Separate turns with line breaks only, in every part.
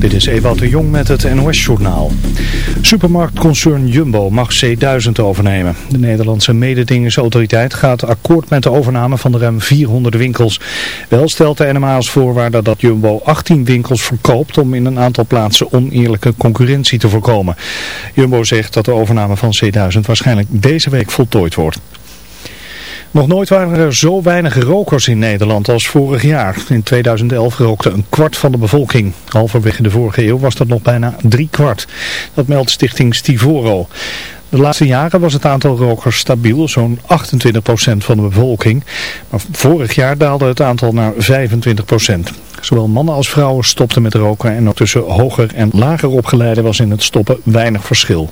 Dit is Ewout de Jong met het NOS-journaal. Supermarktconcern Jumbo mag C1000 overnemen. De Nederlandse mededingingsautoriteit gaat akkoord met de overname van de ruim 400 winkels. Wel stelt de NMA als voorwaarde dat Jumbo 18 winkels verkoopt om in een aantal plaatsen oneerlijke concurrentie te voorkomen. Jumbo zegt dat de overname van C1000 waarschijnlijk deze week voltooid wordt. Nog nooit waren er zo weinig rokers in Nederland als vorig jaar. In 2011 rookte een kwart van de bevolking. Halverwege de vorige eeuw was dat nog bijna drie kwart. Dat meldt stichting Stivoro. De laatste jaren was het aantal rokers stabiel, zo'n 28% van de bevolking. Maar vorig jaar daalde het aantal naar 25%. Zowel mannen als vrouwen stopten met roken en ook tussen hoger en lager opgeleiden was in het stoppen weinig verschil.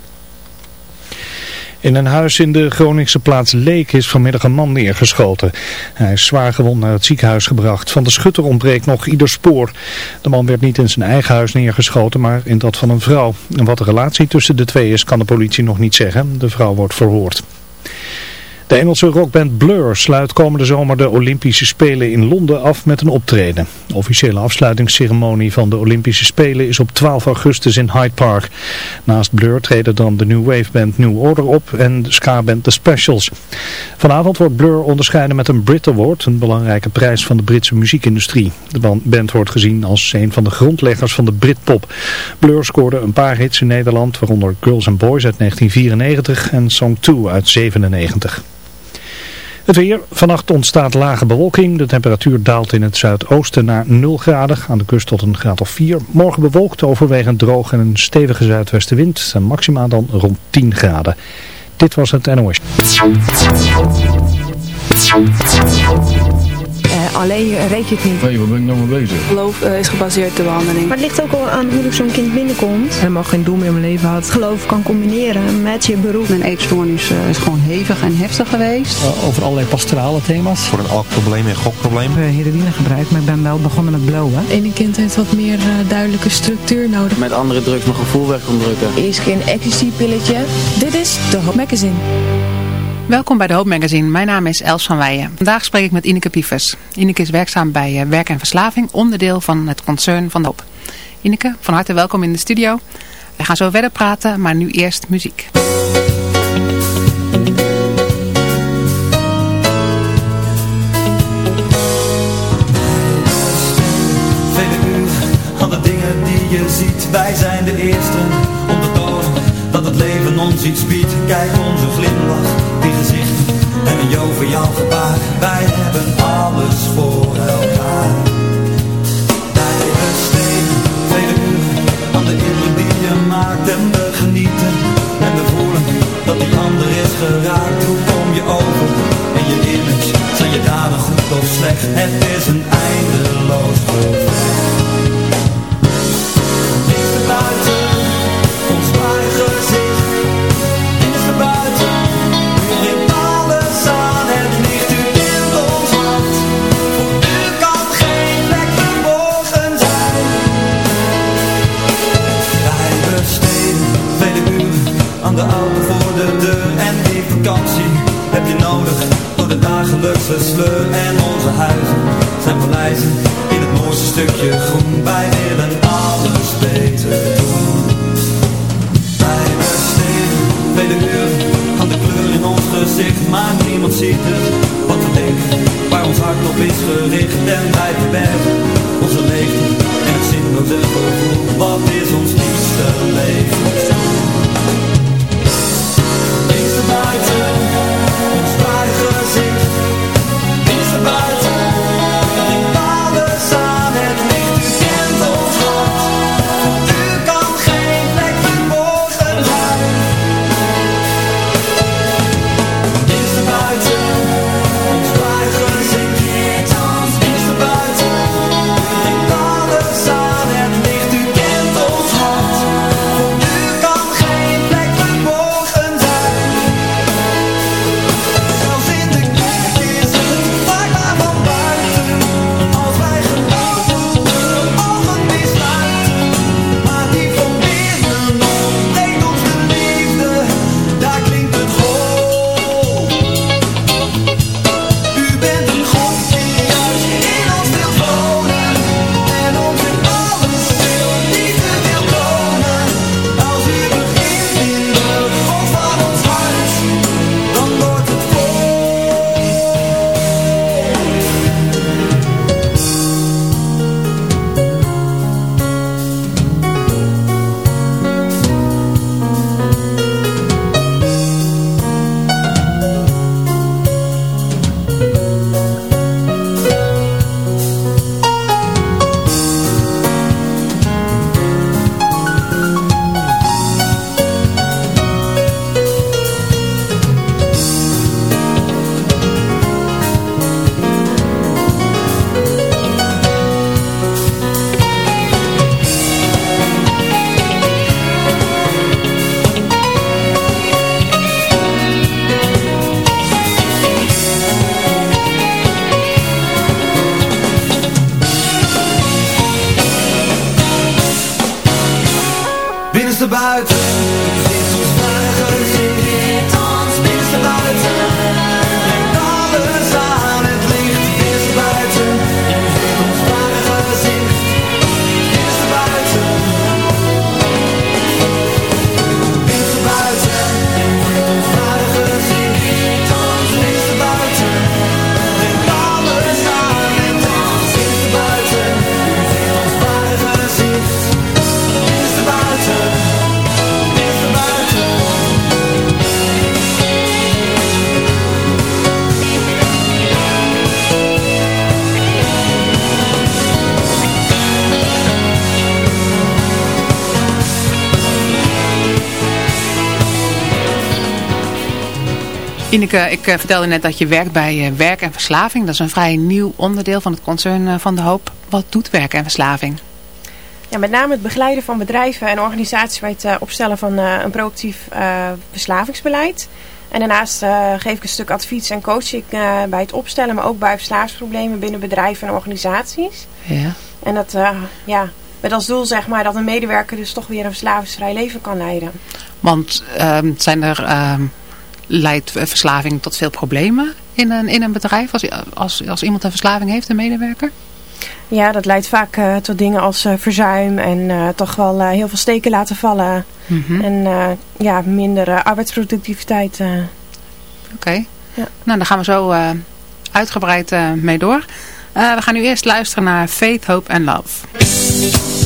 In een huis in de Groningse plaats Leek is vanmiddag een man neergeschoten. Hij is zwaar gewond naar het ziekenhuis gebracht. Van de schutter ontbreekt nog ieder spoor. De man werd niet in zijn eigen huis neergeschoten, maar in dat van een vrouw. En wat de relatie tussen de twee is, kan de politie nog niet zeggen. De vrouw wordt verhoord. De Engelse rockband Blur sluit komende zomer de Olympische Spelen in Londen af met een optreden. De officiële afsluitingsceremonie van de Olympische Spelen is op 12 augustus in Hyde Park. Naast Blur treden dan de New Wave Band New Order op en de ska-band The Specials. Vanavond wordt Blur onderscheiden met een Brit Award, een belangrijke prijs van de Britse muziekindustrie. De band wordt gezien als een van de grondleggers van de Britpop. Blur scoorde een paar hits in Nederland, waaronder Girls and Boys uit 1994 en Song 2 uit 1997. Het weer. Vannacht ontstaat lage bewolking. De temperatuur daalt in het zuidoosten naar 0 graden. Aan de kust tot een graad of 4. Morgen bewolkt, overwegend droog en een stevige zuidwestenwind. En maxima dan rond 10 graden. Dit was het NOS.
Alleen reed je het niet.
Nee, waar ben ik nou mee bezig?
Geloof uh, is gebaseerd de behandeling.
Maar het ligt ook al aan hoe zo'n kind binnenkomt.
Helemaal geen doel meer in mijn leven had.
Geloof kan combineren met je beroep.
Mijn eetstoornis uh, is gewoon hevig en heftig geweest.
Uh, over allerlei pastorale thema's.
Voor een alkprobleem en gokprobleem.
Ik heb heroïne gebruikt, maar ik ben wel begonnen met blowen.
Ene kind heeft wat meer duidelijke structuur nodig.
Met andere drugs mijn gevoel weg onderdrukken.
Eerst keer een ecstasy-pilletje. Dit is de Hop Magazine.
Welkom bij de Hoop Magazine. Mijn naam is Els van Weijen. Vandaag spreek ik met Ineke Pievers. Ineke is werkzaam bij Werk en Verslaving, onderdeel van het concern van de Hoop. Ineke, van harte welkom in de studio. We gaan zo verder praten, maar nu eerst muziek.
De je ziet. Wij zijn de eerste om te tonen dat het leven ons iets biedt. Kijk onze glimlach een joviaal gebaar. Wij hebben alles voor elkaar. Wij besteden vele uren aan de indruk die je maakt en we genieten. En we voelen dat die ander is geraakt. Hoe kom je over in je image? Zijn je daden goed of slecht? Het is een eindeloos gevecht. De dagelijkse sleur en onze huizen zijn paleizen in het mooiste stukje groen. Wij willen alles beter doen. Wij besteden vele uren aan de kleur in ons gezicht, maar niemand ziet het wat we denken, waar ons hart op is gericht en wij verbergen onze leegte en het zinloze gevoel. Wat is ons liefste leven?
Ineke, ik eh, vertelde net dat je werkt bij eh, Werk en Verslaving. Dat is een vrij nieuw onderdeel van het concern eh, van De Hoop. Wat doet Werk en Verslaving?
Ja, met name het begeleiden van bedrijven en organisaties bij het opstellen van een proactief verslavingsbeleid. En daarnaast geef ik een stuk advies en coaching bij het opstellen, maar ook bij verslavingsproblemen binnen bedrijven en organisaties.
Ja.
En dat, ja, met als doel zeg maar dat een medewerker dus toch weer een verslavingsvrij leven kan leiden.
Want ehm, zijn er ehm, leidt verslaving tot veel problemen in een, in een bedrijf als, als, als iemand een verslaving heeft, een medewerker?
Ja, dat leidt vaak uh, tot dingen als uh, verzuim en uh, toch wel heel veel steken laten vallen. Mm -hmm. En ja, minder arbeidsproductiviteit.
Oké. Okay. Ja. Nou, daar gaan we zo uitgebreid mee door. we gaan nu eerst luisteren naar Faith, Hope and Love.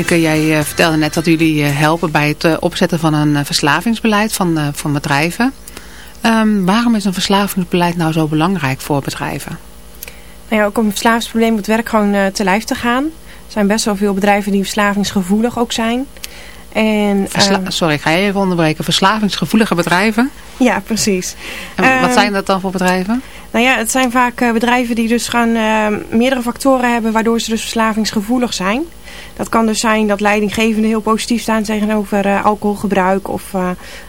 Ineke, jij vertelde net dat jullie helpen bij het opzetten van een verslavingsbeleid van, van bedrijven. Um, waarom is een verslavingsbeleid nou zo belangrijk voor bedrijven?
Nou ja, ook om het verslavingsprobleem op het werk gewoon te lijf te gaan. Er zijn best wel veel bedrijven die verslavingsgevoelig ook zijn. En,
Versla uh, sorry, ga je even onderbreken. Verslavingsgevoelige bedrijven?
Ja, precies.
En wat ehm, zijn dat dan voor bedrijven?
Nou ja, het zijn vaak bedrijven die dus gewoon ehm, meerdere factoren hebben waardoor ze dus verslavingsgevoelig zijn. Dat kan dus zijn dat leidinggevenden heel positief staan tegenover uh, alcoholgebruik of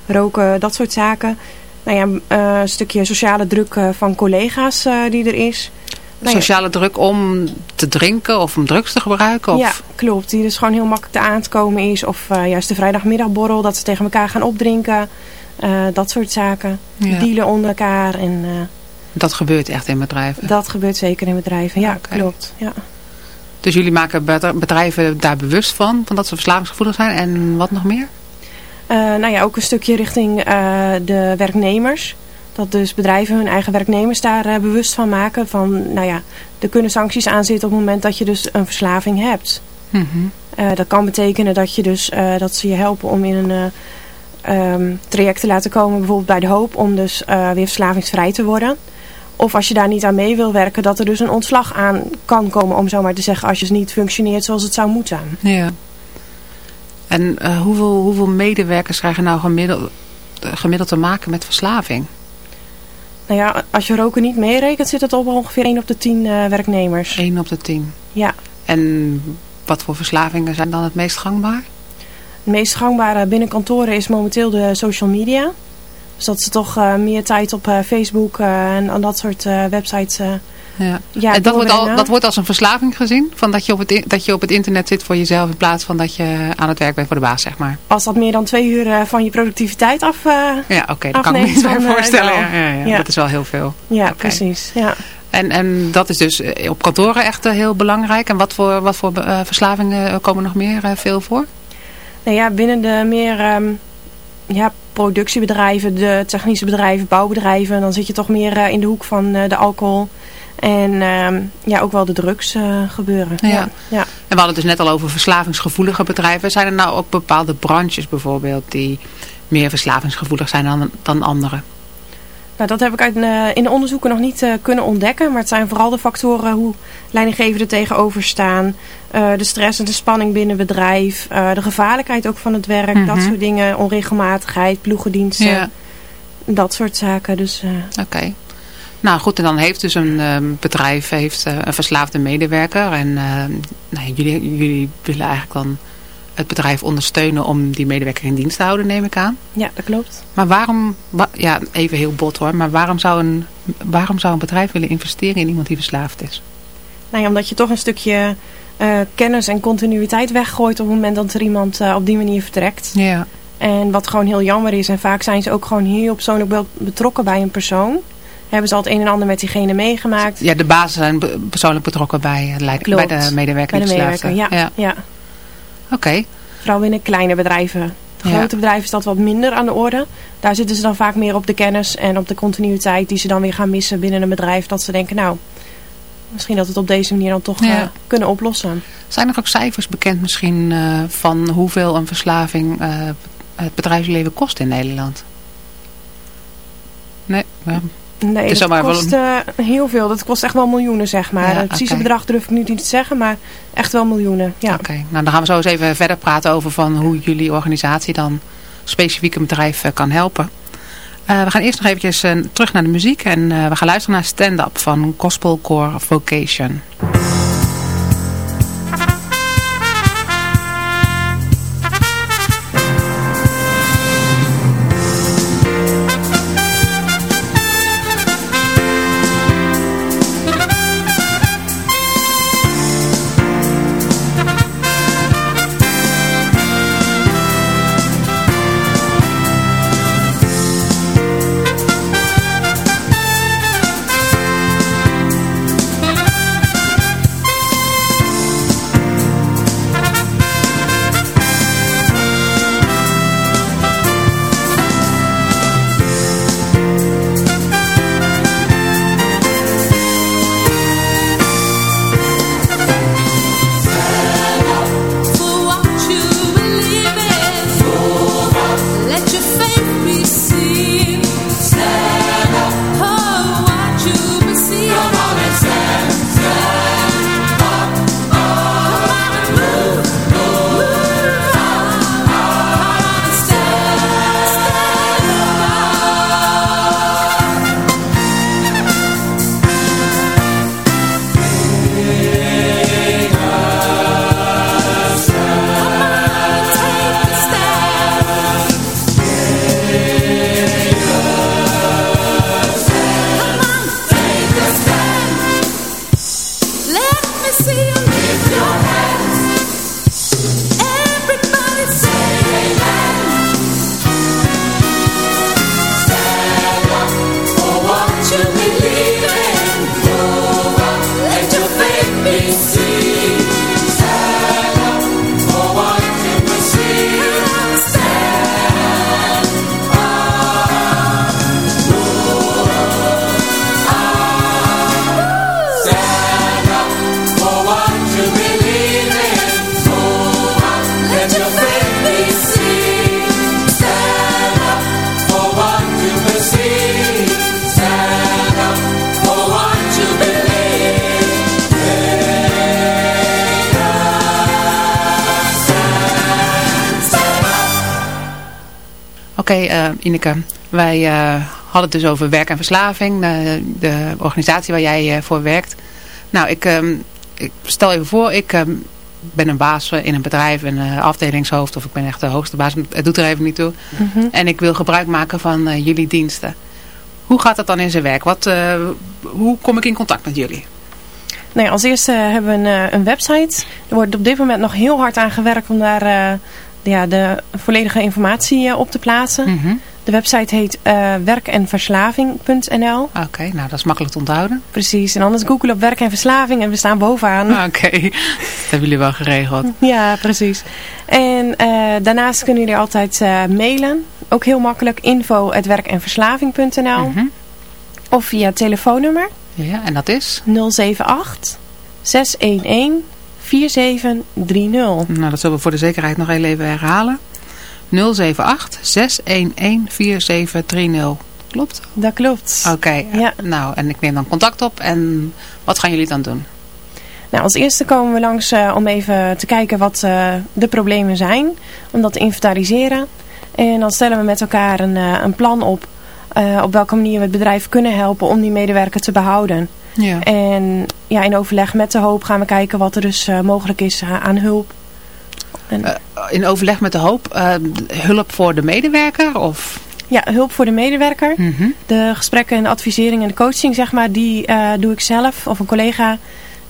roken, dat soort zaken. Nou ja, een stukje sociale druk van collega's die er is.
Nou sociale druk om te drinken of om drugs te gebruiken? Of?
Ja, klopt. Die dus gewoon heel makkelijk te aan te komen is. Of uh, juist de vrijdagmiddagborrel, dat ze tegen elkaar gaan opdrinken. Uh, dat soort zaken. Ja. Dealen onder elkaar. En, uh,
dat gebeurt echt in bedrijven?
Dat gebeurt zeker in bedrijven, ja, okay. klopt. Ja.
Dus jullie maken bedrijven daar bewust van, van dat ze verslavingsgevoelig zijn. En wat nog meer?
nou ja, ook een stukje richting de werknemers. Dat dus bedrijven hun eigen werknemers daar uh, bewust van maken. Van, nou ja, er kunnen sancties aan zitten op het moment dat je dus een verslaving hebt. Mm -hmm. uh, dat kan betekenen dat, je dus, uh, dat ze je helpen om in een um, traject te laten komen. Bijvoorbeeld bij de hoop om dus weer verslavingsvrij te worden. Of als je daar niet aan mee wil werken, dat er dus een ontslag aan kan komen. Om zo maar te zeggen, als je niet functioneert zoals het zou moeten.
Ja. En hoeveel, hoeveel medewerkers krijgen nou gemiddeld, gemiddeld te maken met verslaving?
Nou ja, als je roken niet meerekent, zit het op ongeveer 1 op de 10 uh, werknemers.
1 op de 10?
Ja.
En wat voor verslavingen zijn dan het meest gangbaar?
Het meest gangbare binnen kantoren is momenteel de social media. Dus dat ze toch uh, meer tijd op uh, Facebook en, en dat soort websites
ja. ja en dat, wordt al, dat wordt als een verslaving gezien? Van dat, je op het, dat je op het internet zit voor jezelf in plaats van dat je aan het werk bent voor de baas, zeg maar.
Als dat meer dan twee uur van je productiviteit af
Ja, oké, dat kan ik me niet meer voorstellen. Ja, ja, ja, Dat is wel heel veel.
Ja, okay. precies. Ja.
En, en dat is dus op kantoren echt heel belangrijk. En wat voor, wat voor verslavingen komen nog meer veel voor?
Nou ja, binnen de meer um, ja, productiebedrijven, de technische bedrijven, bouwbedrijven... dan zit je toch meer in de hoek van de alcohol... En uh, ja, ook wel de drugs uh, gebeuren. Ja. ja. Ja. En
we hadden het dus net al over verslavingsgevoelige bedrijven. Zijn er nou ook bepaalde branches bijvoorbeeld die meer verslavingsgevoelig zijn dan, dan andere?
Nou, dat heb ik uit, uh, in de onderzoeken nog niet uh, kunnen ontdekken. Maar het zijn vooral de factoren hoe leidinggevenden tegenover staan. de stress en de spanning binnen bedrijf. de gevaarlijkheid ook van het werk. Mm -hmm. Dat soort dingen. Onregelmatigheid, ploegendiensten. Ja. Dat soort zaken. Dus,
Oké. Okay. Nou goed, en dan heeft dus een uh, bedrijf heeft, een verslaafde medewerker. En uh, nou, jullie, jullie willen eigenlijk dan het bedrijf ondersteunen om die medewerker in dienst te houden, neem ik aan.
Ja, dat klopt.
Maar waarom, wa ja even heel bot hoor, maar waarom zou, een, waarom zou een bedrijf willen investeren in iemand die verslaafd is?
Nou ja, omdat je toch een stukje kennis en continuïteit weggooit op het moment dat er iemand op die manier vertrekt.
Ja.
En wat gewoon heel jammer is, en vaak zijn ze ook gewoon heel persoonlijk betrokken bij een persoon hebben ze al het een en ander met diegene meegemaakt.
Ja, de bazen zijn persoonlijk betrokken bij, bij de medewerker.
Bij de medewerker, ja. ja. ja.
Oké. Okay.
Vooral binnen kleine bedrijven. De grote ja. bedrijven is dat wat minder aan de orde. Daar zitten ze dan vaak meer op de kennis en op de continuïteit die ze dan weer gaan missen binnen een bedrijf. Dat ze denken, nou, misschien dat we het op deze manier dan toch ja. uh, kunnen oplossen.
Zijn er ook cijfers bekend misschien uh, van hoeveel een verslaving uh, het bedrijfsleven kost in Nederland? Nee,
Nee, dat kost uh, heel veel. Dat kost echt wel miljoenen, zeg maar. Ja, het precieze okay. bedrag durf ik nu niet te zeggen, maar echt wel miljoenen. Ja.
Oké, okay. nou dan gaan we zo eens even verder praten over van hoe jullie organisatie dan specifiek een bedrijf uh, kan helpen. Uh, we gaan eerst nog eventjes terug naar de muziek en we gaan luisteren naar Stand Up van Gospel Core Vocation. Oké, okay, Ineke. Wij hadden het dus over werk en verslaving. de organisatie waar jij voor werkt. Nou, ik, ehm, ik stel even voor, ik ehm, ben een baas in een bedrijf, een afdelingshoofd of ik ben echt de hoogste baas. Het doet er even niet toe. Mhm. En ik wil gebruik maken van jullie diensten. Hoe gaat dat dan in zijn werk? Wat, hoe kom ik in contact met jullie?
Nee, als eerste hebben we een, eh, een, website. Er wordt op dit moment nog heel hard aan gewerkt om daar ja, de volledige informatie uh, op te plaatsen. Mhm. De website heet uh, werkenverslaving.nl.
Oké, nou dat is makkelijk te onthouden.
Precies, en anders google op werk en verslaving en we staan bovenaan.
Oké, dat hebben jullie wel geregeld.
Ja, precies. En daarnaast kunnen jullie altijd mailen. Ook heel makkelijk info werkenverslaving.nl. Mm -hmm. Of via telefoonnummer
ja, en dat is?
078 611 4730.
Nou, dat zullen we voor de zekerheid nog even herhalen. 078 611 4730. Klopt?
Dat klopt.
Oké, ja. nou, en ik neem dan contact op. En wat gaan jullie dan doen?
Nou, als eerste komen we langs uh, om even te kijken wat uh, de problemen zijn. Om dat te inventariseren. En dan stellen we met elkaar een, uh, een plan op op welke manier we het bedrijf kunnen helpen om die medewerker te behouden. Ja. En ja, in overleg met de hoop gaan we kijken wat er dus uh, mogelijk is aan hulp.
En... Uh, in overleg met de hoop, hulp voor de medewerker? Of?
Ja, hulp voor de medewerker. Mm -hmm. De gesprekken en de advisering en de coaching, zeg maar, die doe ik zelf of een collega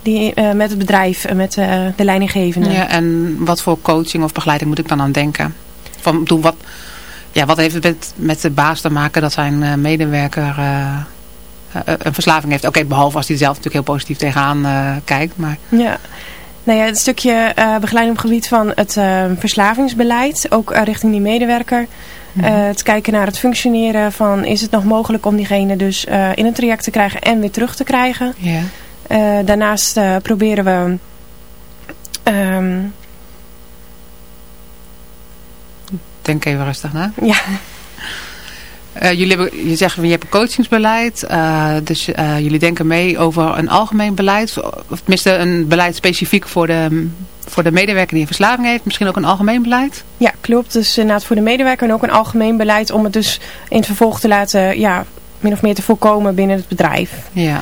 die, met het bedrijf, met de leidinggevende.
Ja, en wat voor coaching of begeleiding moet ik dan aan denken? Van, doe wat, ja, wat heeft het met, met de baas te maken dat zijn uh, medewerker uh, een verslaving heeft? Oké, behalve als hij zelf natuurlijk heel positief tegenaan kijkt. Maar...
Ja. Nou ja, het stukje begeleiding op het gebied van het verslavingsbeleid, ook richting die medewerker. Mm het kijken naar het functioneren van is het nog mogelijk om diegene dus in een traject te krijgen en weer terug te krijgen. Yeah. daarnaast proberen we um,
Denk even rustig na.
Ja.
Uh, jullie hebben, je zegt, je hebt een coachingsbeleid. Uh, dus uh, jullie denken mee over een algemeen beleid. Of tenminste een beleid specifiek voor de, voor de medewerker die een verslaving heeft. Misschien ook een algemeen beleid?
Ja, klopt. Dus inderdaad voor de medewerker en ook een algemeen beleid. Om het dus in het vervolg te laten, ja, min of meer te voorkomen binnen het bedrijf.
Ja.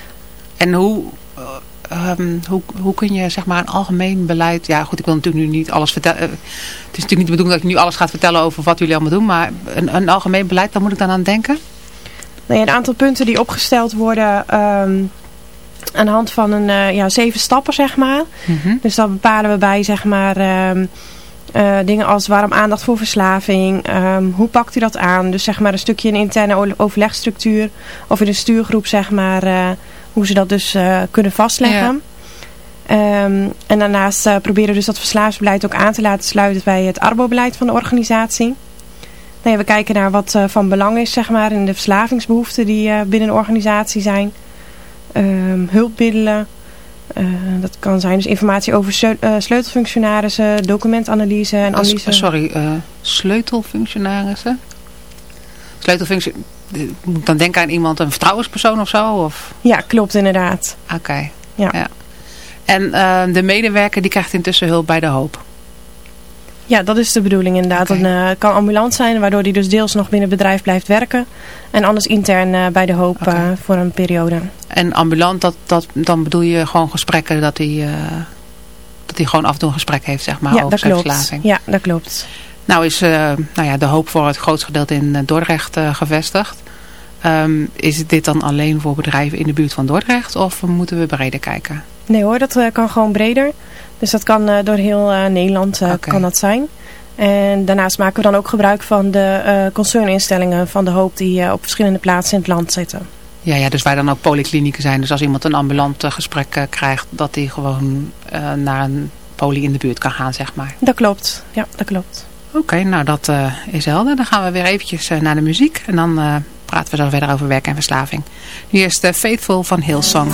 En hoe, Um, hoe, hoe kun je zeg maar een algemeen beleid... Ja goed, ik wil natuurlijk nu niet alles vertellen. het is natuurlijk niet de bedoeling dat ik nu alles ga vertellen over wat jullie allemaal doen. Maar een, een algemeen beleid, waar moet ik dan aan denken?
Nee, een aantal punten die opgesteld worden... Um, aan de hand van een uh, ja, zeven stappen, zeg maar. Mm Dus dan bepalen we bij, zeg maar... Um, uh, dingen als waarom aandacht voor verslaving. Um, hoe pakt u dat aan? Dus zeg maar een stukje een interne overlegstructuur. Of in een stuurgroep zeg maar... Uh, hoe ze dat dus uh, kunnen vastleggen. Um, en daarnaast uh, proberen we dus dat verslavingsbeleid ook aan te laten sluiten bij het arbobeleid van de organisatie. Nou ja, we kijken naar wat uh, van belang is zeg maar, in de verslavingsbehoeften die binnen een organisatie zijn. Um, hulpmiddelen. dat kan zijn dus informatie over sleutelfunctionarissen, documentanalyse en analyse.
sorry, sleutelfunctionarissen? Moet dan denken aan iemand, een vertrouwenspersoon of zo? Of?
Ja, klopt inderdaad.
Oké. Ja. ja. En uh, de medewerker die krijgt intussen hulp bij de hoop?
Ja, dat is de bedoeling inderdaad. Okay. Het uh, kan ambulant zijn, waardoor hij dus deels nog binnen het bedrijf blijft werken. En anders intern uh, bij de hoop okay. voor een periode.
En ambulant, dat, dat, dan bedoel je gewoon gesprekken dat hij, dat hij gewoon af en toe een gesprek heeft, zeg maar,
ja,
over
zijn
verslaving?
Ja, dat klopt.
Nou is uh, nou ja, de hoop voor het grootste gedeelte in uh, Dordrecht uh, gevestigd. Um, is dit dan alleen voor bedrijven in de buurt van Dordrecht of moeten we breder kijken?
Nee hoor, dat kan gewoon breder. Dus dat kan door heel Nederland okay. kan dat zijn. En daarnaast maken we dan ook gebruik van de concerninstellingen van de hoop die op verschillende plaatsen in het land zitten.
Ja, ja, dus waar dan ook polyklinieken zijn. Dus als iemand een ambulant gesprek krijgt, dat hij gewoon naar een poli in de buurt kan gaan, zeg maar.
Dat klopt, ja, dat klopt.
Oké, nou dat uh, is helder. Dan gaan we weer eventjes uh, naar de muziek. En dan uh, praten we dan verder over werk en verslaving. Nu is de Faithful van Hillsong.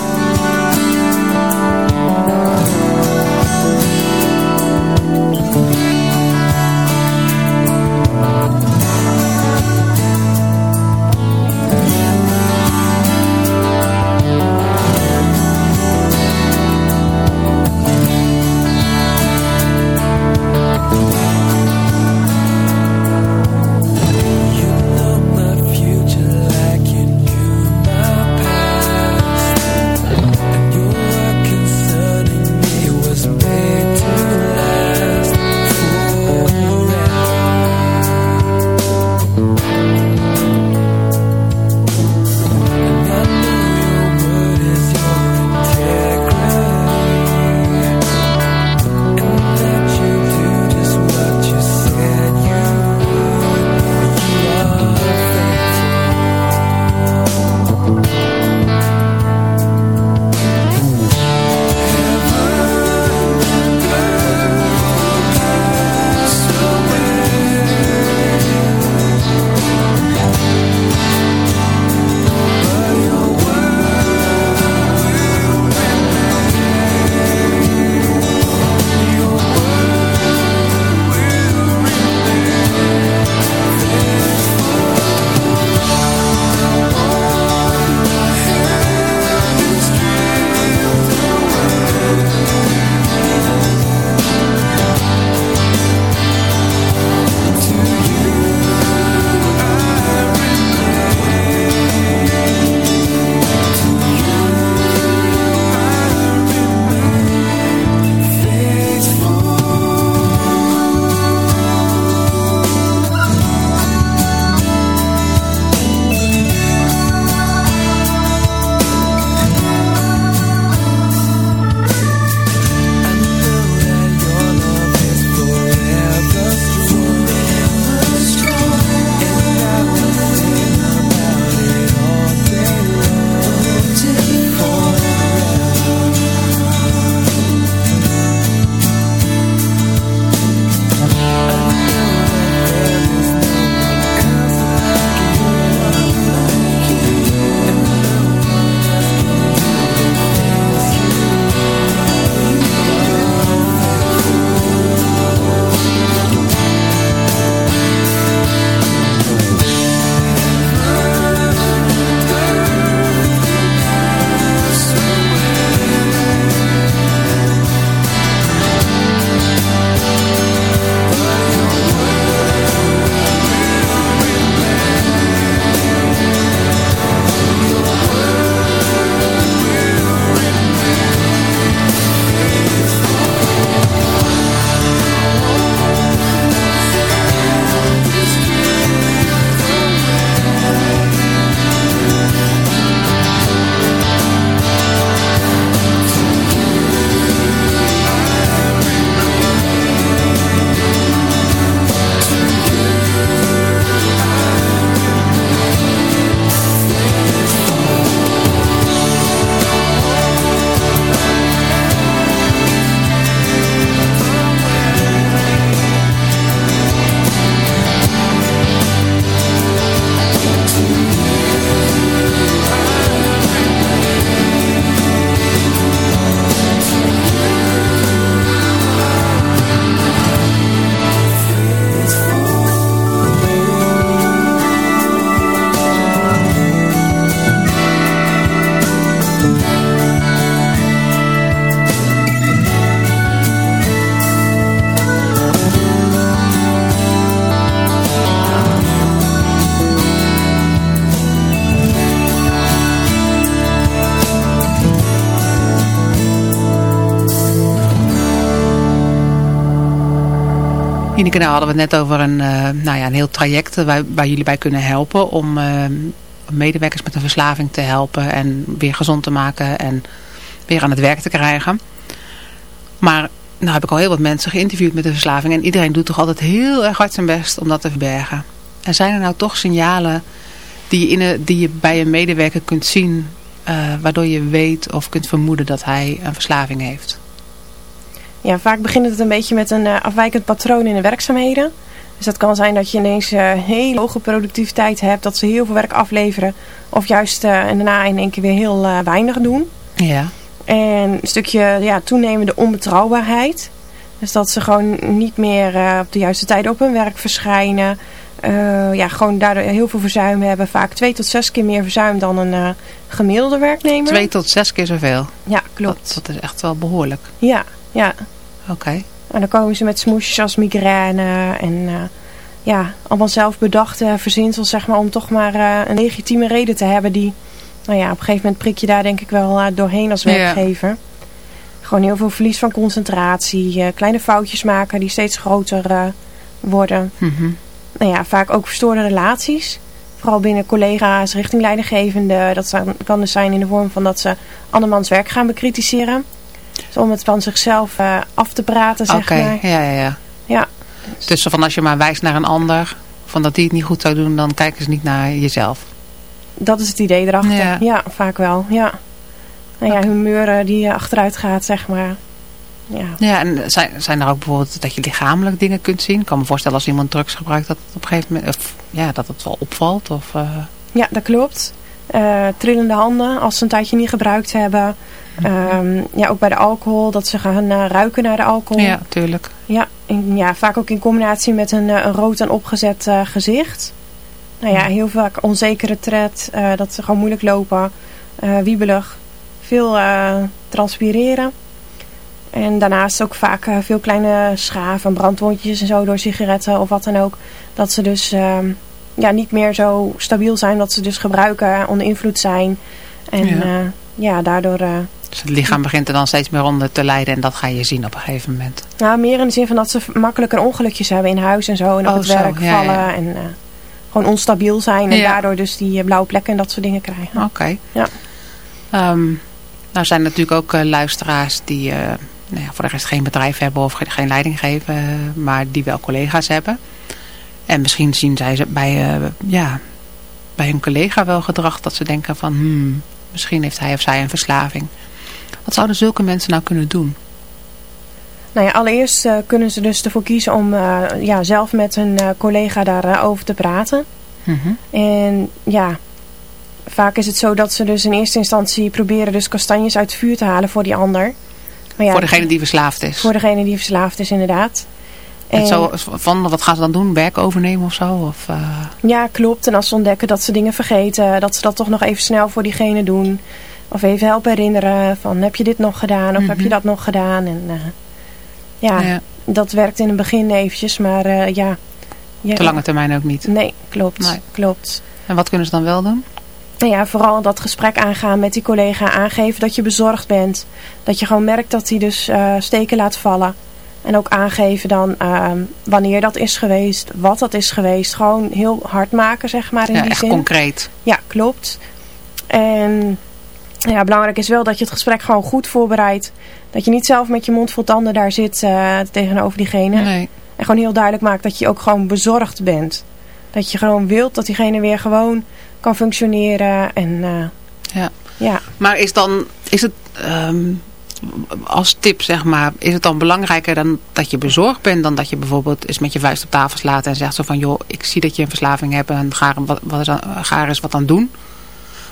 Nou hadden we het net over een, uh, nou ja, een heel traject waar, jullie bij kunnen helpen om uh, medewerkers met een verslaving te helpen en weer gezond te maken en weer aan het werk te krijgen. Maar nou heb ik al heel wat mensen geïnterviewd met de verslaving en iedereen doet toch altijd heel erg hard zijn best om dat te verbergen. En zijn er nou toch signalen die een, die je bij een medewerker kunt zien uh, waardoor je weet of kunt vermoeden dat hij een verslaving heeft?
Ja, vaak begint het een beetje met een uh, afwijkend patroon in de werkzaamheden. Dus dat kan zijn dat je ineens uh, hele hoge productiviteit hebt, dat ze heel veel werk afleveren. Of juist en daarna in één keer weer heel weinig doen.
Ja.
En een stukje ja, toenemende onbetrouwbaarheid. Dus dat ze gewoon niet meer op de juiste tijd op hun werk verschijnen. Uh, ja, gewoon daardoor heel veel verzuim hebben. Vaak twee tot zes keer meer verzuim dan een uh, gemiddelde werknemer.
Twee tot zes keer zoveel?
Ja, klopt.
Dat, dat is echt wel behoorlijk.
Ja, ja.
Oké. Okay.
En dan komen ze met smoesjes als migraine en uh, ja, allemaal zelfbedachte verzinsels zeg maar. Om toch maar een legitieme reden te hebben die, nou ja, op een gegeven moment prik je daar denk ik wel doorheen als werkgever. Ja. Gewoon heel veel verlies van concentratie, kleine foutjes maken die steeds groter worden.
Mm -hmm
nou ja, vaak ook verstoorde relaties. Vooral binnen collega's, richting leidinggevende. Dat kan dus zijn in de vorm van dat ze andermans werk gaan bekritiseren. Dus om het van zichzelf uh, af te praten, zeg
okay,
maar.
ja, ja, ja.
Ja.
Dus van als je maar wijst naar een ander, van dat die het niet goed zou doen, dan kijken ze niet naar jezelf.
Dat is het idee erachter. Ja, ja vaak wel, ja. Nou ja, humeur die achteruit gaat, zeg maar. Ja,
ja en zijn, zijn er ook bijvoorbeeld dat je lichamelijk dingen kunt zien? Ik kan me voorstellen als iemand drugs gebruikt dat het op een gegeven moment, of, ja, dat het wel opvalt? Of, uh...
Ja, dat klopt. Uh, trillende handen als ze een tijdje niet gebruikt hebben. Um, ja, ook bij de alcohol, dat ze gaan uh, ruiken naar de alcohol.
Ja, tuurlijk.
Ja, ja vaak ook in combinatie met een, een rood en opgezet gezicht. Nou ja, heel vaak onzekere tred, dat ze gewoon moeilijk lopen, wiebelig, veel transpireren. En daarnaast ook vaak veel kleine schaven, brandwondjes en zo door sigaretten of wat dan ook. Dat ze dus uh, ja, niet meer zo stabiel zijn, dat ze dus gebruiken, onder invloed zijn. En ja, uh, ja daardoor... eh.
dus het lichaam begint er dan steeds meer onder te lijden en dat ga je zien op een gegeven moment.
Nou, meer in de zin van dat ze makkelijker ongelukjes hebben in huis en zo. En op
oh,
het werk
zo, ja,
vallen
ja.
en gewoon onstabiel zijn. En daardoor dus die blauwe plekken en dat soort dingen krijgen.
Oké. Okay.
Ja.
Um, nou zijn er natuurlijk ook luisteraars die nou ja, voor de rest geen bedrijf hebben of geen leiding geven, maar die wel collega's hebben. En misschien zien zij bij, uh, ja, bij hun collega wel gedrag dat ze denken van, hmm, misschien heeft hij of zij een verslaving. Wat zouden zulke mensen nou kunnen doen?
Nou ja, allereerst uh, kunnen ze dus ervoor kiezen om uh, ja, zelf met hun collega daarover over te praten.
Mm -hmm.
En ja, vaak is het zo dat ze dus in eerste instantie proberen dus kastanjes uit het vuur te halen voor die ander.
Ja, voor degene die verslaafd is.
Voor degene die verslaafd is, inderdaad.
En zo, van, wat gaan ze dan doen? Werk overnemen of zo? Of, uh...
Ja, klopt. En als ze ontdekken dat ze dingen vergeten, dat ze dat toch nog even snel voor diegene doen. Of even helpen herinneren van heb je dit nog gedaan of mm -hmm. heb je dat nog gedaan. En uh, ja, ja, dat werkt in het begin eventjes, maar uh, ja, ja.
Te lange termijn ook niet?
Nee, klopt. Nee. klopt.
En wat kunnen ze dan wel doen?
Nou ja, vooral dat gesprek aangaan met die collega. Aangeven dat je bezorgd bent. Dat je gewoon merkt dat hij dus steken laat vallen. En ook aangeven dan uh, wanneer dat is geweest. Wat dat is geweest. Gewoon heel hard maken, zeg maar, in
ja,
die
echt
zin.
concreet.
Ja, klopt. En ja, belangrijk is wel dat je het gesprek gewoon goed voorbereidt. Dat je niet zelf met je mond vol tanden daar zit uh, tegenover diegene.
Nee.
En gewoon heel duidelijk maakt dat je ook gewoon bezorgd bent. Dat je gewoon wilt dat diegene weer gewoon kan functioneren. En, uh,
ja.
ja.
Maar is dan, is het um, als tip zeg maar, is het dan belangrijker dan dat je bezorgd bent dan dat je bijvoorbeeld eens met je vuist op tafel slaat en zegt zo van joh, ik zie dat je een verslaving hebt en ga, wat, wat is dan, ga er eens wat aan doen.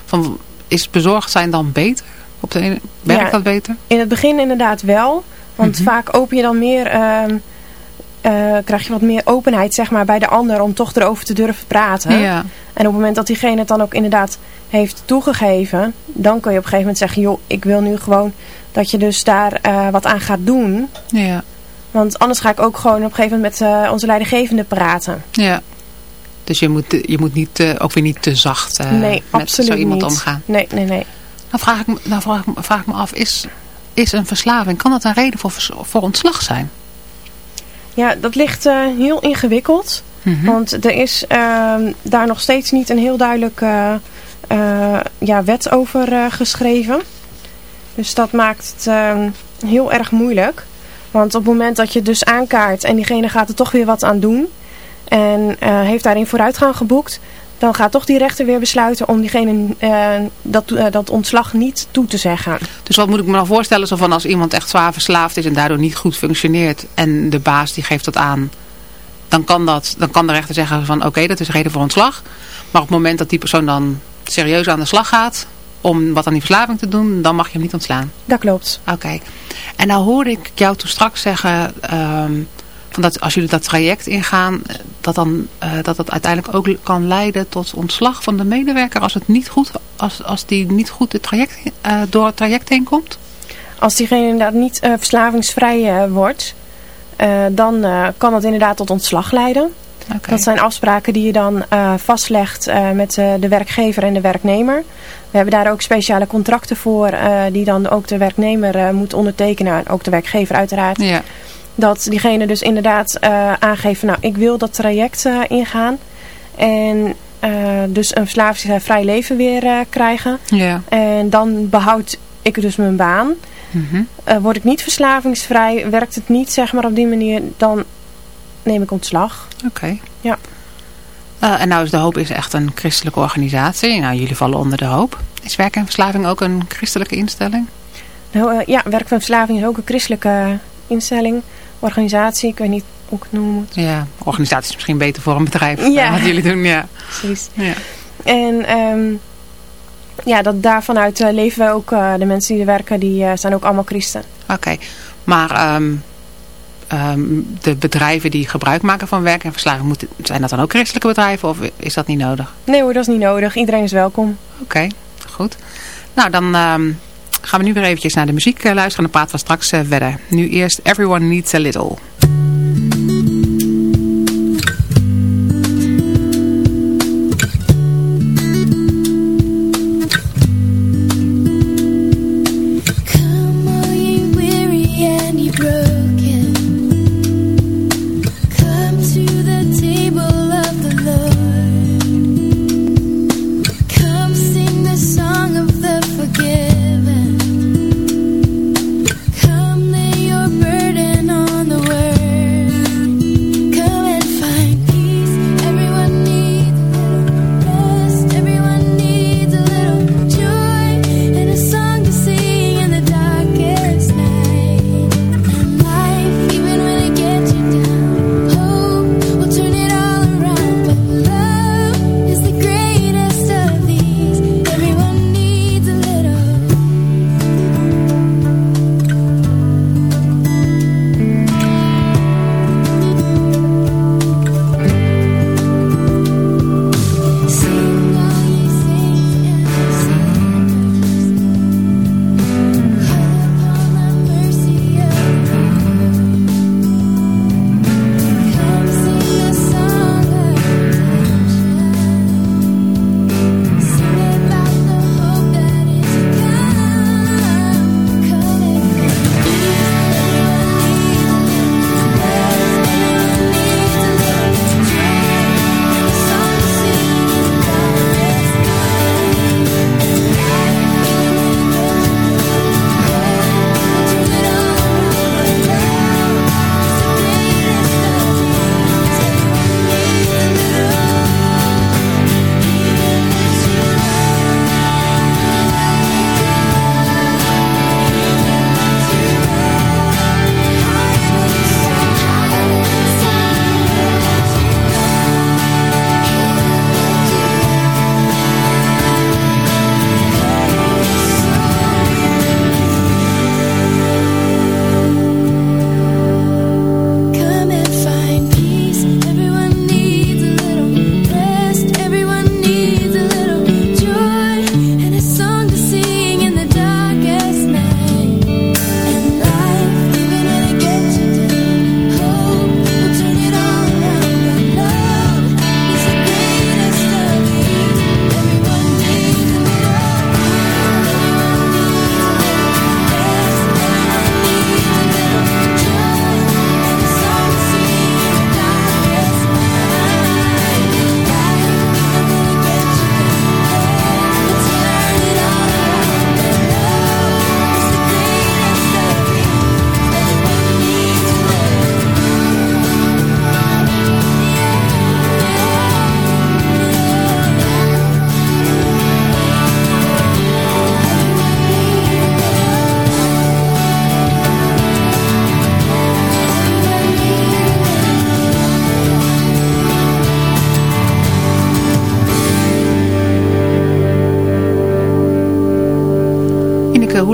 Van, is bezorgd zijn dan beter? Op de ene, werkt
ja,
dat beter?
In het begin inderdaad wel. Want
Mhm.
mm -hmm. vaak open je dan meer... Uh, uh, krijg je wat meer openheid zeg maar, bij de ander om toch erover te durven praten.
Ja.
En op het moment dat diegene het dan ook inderdaad heeft toegegeven, dan kun je op een gegeven moment zeggen, joh, ik wil nu gewoon dat je dus daar uh, wat aan gaat doen.
Ja.
Want anders ga ik ook gewoon op een gegeven moment met uh, onze leidinggevende praten.
Ja. Dus je moet, je moet niet, ook weer niet te zacht
nee,
met zo iemand
niet.
omgaan.
Nee, nee, nee.
Dan vraag ik me, dan vraag vraag ik me af, is, is een verslaving, kan dat een reden voor, voor ontslag zijn?
Ja, dat ligt uh, heel ingewikkeld. Mm -hmm. Want er is uh, daar nog steeds niet een heel duidelijk uh, ja, wet over geschreven. Dus dat maakt het ehm, heel erg moeilijk. Want op het moment dat je dus aankaart en diegene gaat er toch weer wat aan doen... en heeft daarin vooruitgang geboekt dan gaat toch die rechter weer besluiten om diegene uh, dat, uh, dat ontslag niet toe te zeggen.
Dus wat moet ik me nou voorstellen, zo van als iemand echt zwaar verslaafd is en daardoor niet goed functioneert en de baas die geeft dat aan, dan kan, dat, dan kan de rechter zeggen van oké, dat is reden voor ontslag. Maar op het moment dat die persoon dan serieus aan de slag gaat om wat aan die verslaving te doen, dan mag je hem niet ontslaan.
Dat klopt.
Oké. En nou hoorde ik jou toen straks zeggen... Um, van dat als jullie dat traject ingaan, eh, dat, dan, uh, dat het uiteindelijk ook kan leiden tot ontslag van de medewerker als, het niet goed, als, als die niet goed het traject, uh, door het traject heen komt?
Als diegene inderdaad niet uh, verslavingsvrij wordt, dan kan dat inderdaad tot ontslag leiden. Okay. Dat zijn afspraken die je dan vastlegt met de werkgever en de werknemer. We hebben daar ook speciale contracten voor die dan ook de werknemer moet ondertekenen. En ook de werkgever uiteraard.
Ja.
Dat diegene dus inderdaad uh, aangeeft, nou ik wil dat traject uh, ingaan. En uh, dus een verslavingsvrij leven weer krijgen.
Ja.
En dan behoud ik dus mijn baan.
Mm
-hmm. word ik niet verslavingsvrij, werkt het niet zeg maar op die manier, dan neem ik ontslag.
Oké. Okay.
Ja.
en nou is de Hoop is echt een christelijke organisatie. Nou, jullie vallen onder de Hoop. Is Werk en Verslaving ook een christelijke instelling?
Nou, ja, Werk en Verslaving is ook een christelijke instelling organisatie, ik weet niet hoe ik het noemen moet.
Ja, organisatie is misschien beter voor een bedrijf. Ja. Wat jullie doen, ja.
Precies.
Ja.
En um, ja, dat daarvanuit uh, leven we ook, uh, de mensen die er werken, die uh, zijn ook allemaal christen.
Oké, okay. maar um, um, de bedrijven die gebruik maken van werk en verslaving, moeten, zijn dat dan ook christelijke bedrijven of is dat niet nodig?
Nee hoor, dat is niet nodig. Iedereen is welkom.
Oké, okay, goed. Nou, dan gaan we nu weer eventjes naar de muziek luisteren en dan praten we straks verder. Nu eerst Everyone Needs a Little.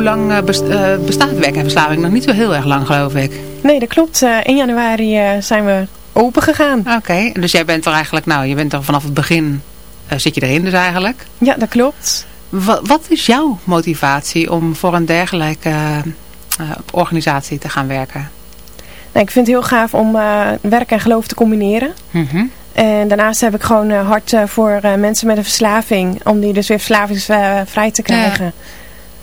Hoe lang bestaat werk en verslaving? Nog niet zo heel erg lang geloof ik.
Nee, dat klopt. in januari zijn we open gegaan.
Oké, dus jij bent er eigenlijk, nou je bent er vanaf het begin, zit je erin dus eigenlijk?
Ja, dat klopt.
Wat, wat is jouw motivatie om voor een dergelijke organisatie te gaan werken?
Nou, ik vind het heel gaaf om werk en geloof te combineren. Mm en daarnaast heb ik gewoon uh, hart uh, voor mensen met een verslaving. Om die dus weer verslavingsvrij te krijgen. Ja.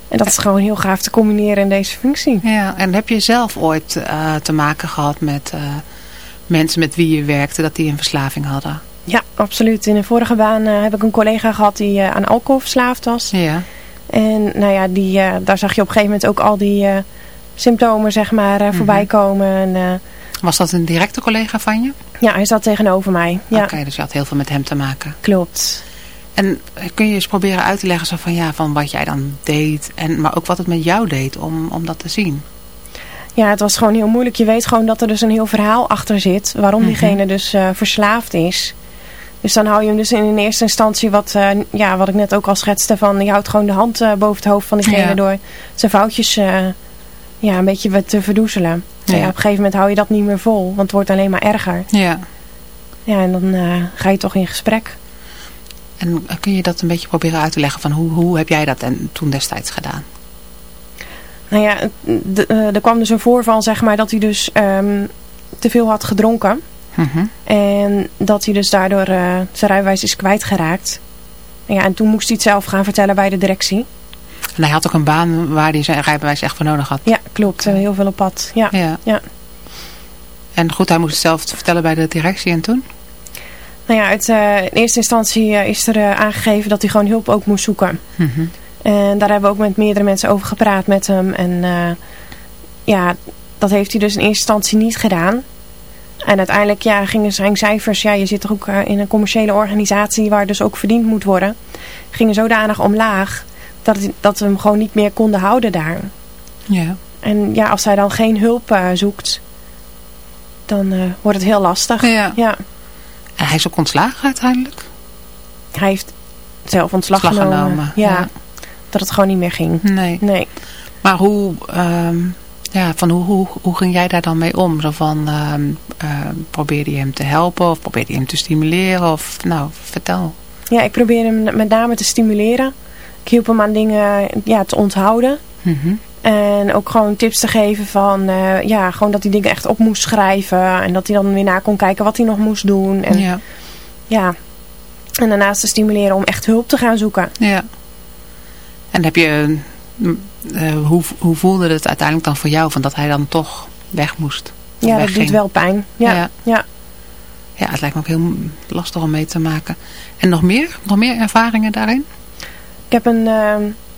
En dat is gewoon heel gaaf te combineren in deze functie.
Ja, en heb je zelf ooit te maken gehad met mensen met wie je werkte, dat die een verslaving hadden?
Ja, absoluut. In de vorige baan heb ik een collega gehad die aan alcohol verslaafd was.
Ja.
En nou ja, die, daar zag je op een gegeven moment ook al die symptomen zeg maar mm -hmm. voorbij komen. En,
was dat een directe collega van je?
Ja, hij zat tegenover mij. Ja.
Oké, dus je had heel veel met hem te maken.
Klopt.
En kun je eens proberen uit te leggen zo van, ja, van wat jij dan deed, en, maar ook wat het met jou deed om, om dat te zien?
Ja, het was gewoon heel moeilijk. Je weet gewoon dat er dus een heel verhaal achter zit, waarom mhm. diegene dus uh, verslaafd is. Dus dan hou je hem dus in eerste instantie, wat, uh, ja, wat ik net ook al schetste, van je houdt gewoon de hand uh, boven het hoofd van diegene door zijn foutjes ja, een beetje te verdoezelen. Ja. op een gegeven moment hou je dat niet meer vol, want het wordt alleen maar erger.
Ja.
Ja, en dan ga je toch in gesprek.
En eh, kun je dat een beetje proberen uit te leggen van hoe, hoe heb jij dat en toen destijds gedaan?
Nou ja, de, uh, er kwam dus een voorval zeg maar dat hij dus um, te veel had gedronken.
-hmm.
En dat hij dus daardoor uh, zijn rijbewijs is kwijtgeraakt. Ja, en toen moest hij het zelf gaan vertellen bij de directie.
En hij had ook een baan waar hij zijn rijbewijs echt voor nodig had.
Ja, klopt. Heel veel op pad. Ja.
ja.
ja.
En goed, hij moest het zelf vertellen bij de directie en toen?
Nou ja, uit, uh, in eerste instantie uh, is er uh, aangegeven dat hij gewoon hulp ook moest zoeken.
Mm -hmm.
En daar hebben we ook met meerdere mensen over gepraat met hem. En ja, dat heeft hij dus in eerste instantie niet gedaan. En uiteindelijk ja, gingen zijn cijfers, ja, je zit toch ook in een commerciële organisatie waar dus ook verdiend moet worden, gingen zodanig omlaag dat, dat we hem gewoon niet meer konden houden daar.
Ja.
En ja, als hij dan geen hulp uh, zoekt, dan uh, wordt het heel lastig.
Ja.
ja.
En hij is ook ontslagen uiteindelijk?
Hij heeft zelf ontslag,
ontslag
genomen.
genomen.
Ja,
ja,
Dat het gewoon niet meer ging.
Nee.
nee.
Maar hoe, um, ja, van hoe, hoe, hoe ging jij daar dan mee om? Zo van, um, uh, probeerde je hem te helpen of probeerde je hem te stimuleren? Of, nou, vertel.
Ja, ik probeerde hem met name te stimuleren. Ik hielp hem aan dingen ja, te onthouden.
Mm -hmm.
En ook gewoon tips te geven van, uh, ja, gewoon dat hij dingen echt op moest schrijven. En dat hij dan weer na kon kijken wat hij nog moest doen. En,
ja.
ja. En daarnaast te stimuleren om echt hulp te gaan zoeken.
Ja. En heb je, uh, hoe, hoe voelde het uiteindelijk dan voor jou, van dat hij dan toch weg moest?
Ja, wegging? dat doet wel pijn. Ja. ja. ja.
Ja, het lijkt me ook heel lastig om mee te maken. En nog meer? Nog meer ervaringen daarin?
Ik heb een, uh,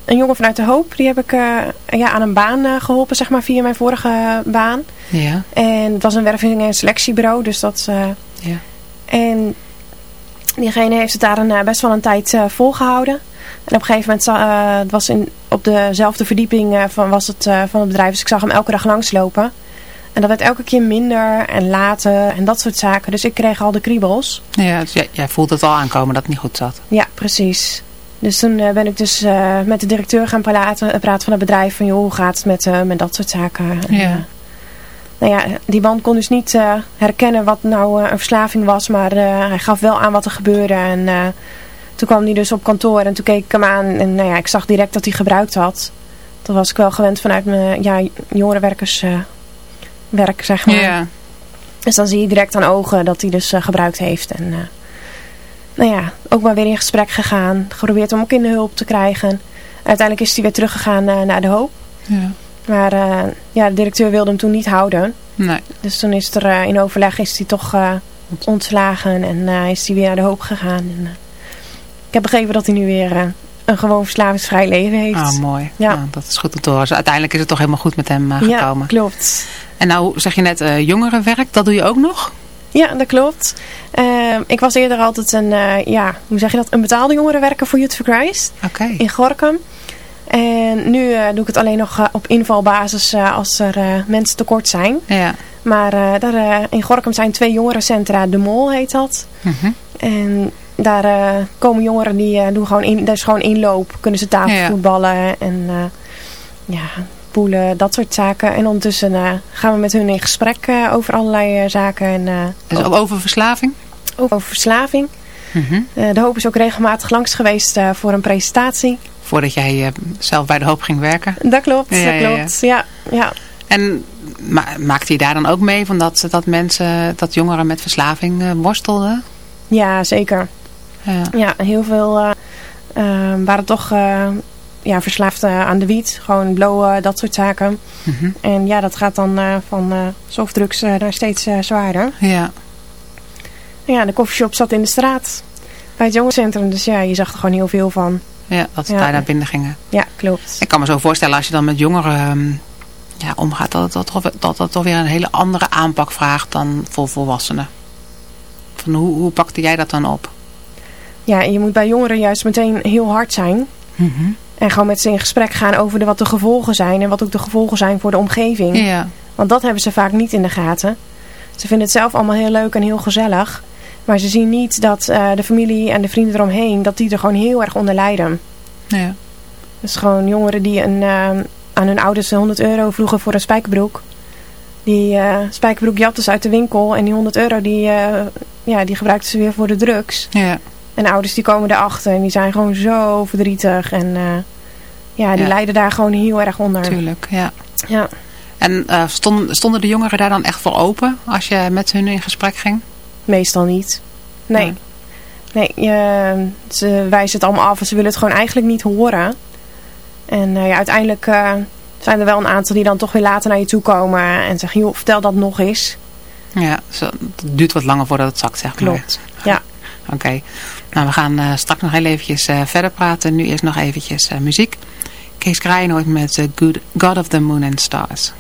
een jongen vanuit de hoop. Die heb ik uh, ja, aan een baan uh, geholpen, zeg maar, via mijn vorige baan.
Ja.
En het was een werving- en selectiebureau. Dus dat...
ja.
En diegene heeft het daar een, best wel een tijd volgehouden. En op een gegeven moment het was in, op dezelfde verdieping van, was het, van het bedrijf. Dus ik zag hem elke dag langslopen. En dat werd elke keer minder en later en dat soort zaken. Dus ik kreeg al de kriebels.
Ja, dus jij, jij voelde het al aankomen dat het niet goed zat.
Ja, precies. Dus toen uh, ben ik dus uh, met de directeur gaan praten, uh, praten van het bedrijf. Van joh, hoe gaat het met hem en dat soort zaken.
Ja.
nou ja, die man kon dus niet herkennen wat nou een verslaving was. Maar hij gaf wel aan wat er gebeurde. En toen kwam hij dus op kantoor en toen keek ik hem aan. En nou ja, ik zag direct dat hij gebruikt had. Dat was ik wel gewend vanuit mijn ja, jongerenwerkerswerk, zeg maar.
Ja.
Dus dan zie je direct aan ogen dat hij dus gebruikt heeft. En nou ja, ook maar weer in gesprek gegaan. Geprobeerd om ook in de hulp te krijgen. Uiteindelijk is hij weer teruggegaan uh, naar de hoop.
Ja.
Maar uh, ja, de directeur wilde hem toen niet houden.
Nee.
Dus toen is er uh, in overleg is hij toch ontslagen en is hij weer naar de hoop gegaan. En, ik heb begrepen dat hij nu weer een gewoon verslavingsvrij leven heeft.
Ah, mooi.
Ja.
Nou, dat is goed om te horen. Dus uiteindelijk is het toch helemaal goed met hem gekomen.
Ja, klopt.
En nou zeg je net jongerenwerk, dat doe je ook nog?
Ja, dat klopt. Uh, ik was eerder altijd een, uh, ja, hoe zeg je dat, een betaalde jongerenwerker voor Youth for Christ.
Okay.
In Gorkum. En nu uh, doe ik het alleen nog op invalbasis als er mensen tekort zijn.
Ja.
Maar daar, in Gorkum zijn twee jongerencentra, De Mol heet dat.
-hmm.
En daar komen jongeren die doen gewoon, in, dat is gewoon inloop. Kunnen ze tafelvoetballen. Ja. En ja, dat soort zaken. En ondertussen gaan we met hun in gesprek over allerlei zaken. En,
dus ook over verslaving?
Ook over verslaving. Mhm. de Hoop is ook regelmatig langs geweest voor een presentatie.
Voordat jij zelf bij de Hoop ging werken?
Dat klopt, ja, dat klopt. Ja, ja.
En ma maakte je daar dan ook mee van dat, dat mensen, dat jongeren met verslaving worstelden?
Ja, zeker. Ja, ja heel veel uh, uh, waren toch uh, ja, verslaafd aan de wiet. Gewoon blowen, dat soort zaken. Mm En ja, dat gaat dan van softdrugs naar steeds zwaarder.
Ja.
Ja, de koffieshop zat in de straat. Bij het jongerencentrum. Dus ja, je zag er gewoon heel veel van.
Ja, dat ze daar naar binnen gingen.
Ja, klopt.
Ik kan me zo voorstellen als je dan met jongeren um, ja, omgaat. Dat dat, dat, dat dat toch weer een hele andere aanpak vraagt dan voor volwassenen. Van hoe, hoe pakte jij dat dan op?
Ja, je moet bij jongeren juist meteen heel hard zijn. Mhm. En gewoon met ze in gesprek gaan over de, wat de gevolgen zijn. En wat ook de gevolgen zijn voor de omgeving.
Ja.
Want dat hebben ze vaak niet in de gaten. Ze vinden het zelf allemaal heel leuk en heel gezellig. Maar ze zien niet dat uh, de familie en de vrienden eromheen... dat die er gewoon heel erg onder lijden.
Ja.
Dus gewoon jongeren die een, uh, aan hun ouders 100 euro vroegen voor een spijkerbroek. Die uh, spijkerbroek jatten ze uit de winkel. En die 100 euro die, ja, die gebruikten ze weer voor de drugs.
Ja.
En ouders die komen erachter en die zijn gewoon zo verdrietig. En uh, ja, die lijden daar gewoon heel erg onder.
Tuurlijk, ja.
ja.
En uh, stonden, stonden de jongeren daar dan echt voor open als je met hun in gesprek ging?
Meestal niet. Nee. Nee, je, ze wijzen het allemaal af en ze willen het gewoon eigenlijk niet horen. En uh, ja, uiteindelijk zijn er wel een aantal die dan toch weer later naar je toe komen en zeggen, joh, vertel dat nog eens.
Ja, het duurt wat langer voordat het zakt, zeg
maar. Klopt, ja.
Oké. Nou, we gaan uh, straks nog heel eventjes uh, verder praten. Nu eerst nog eventjes uh, muziek. Kees Kraaienoord met Good God of the Moon and Stars.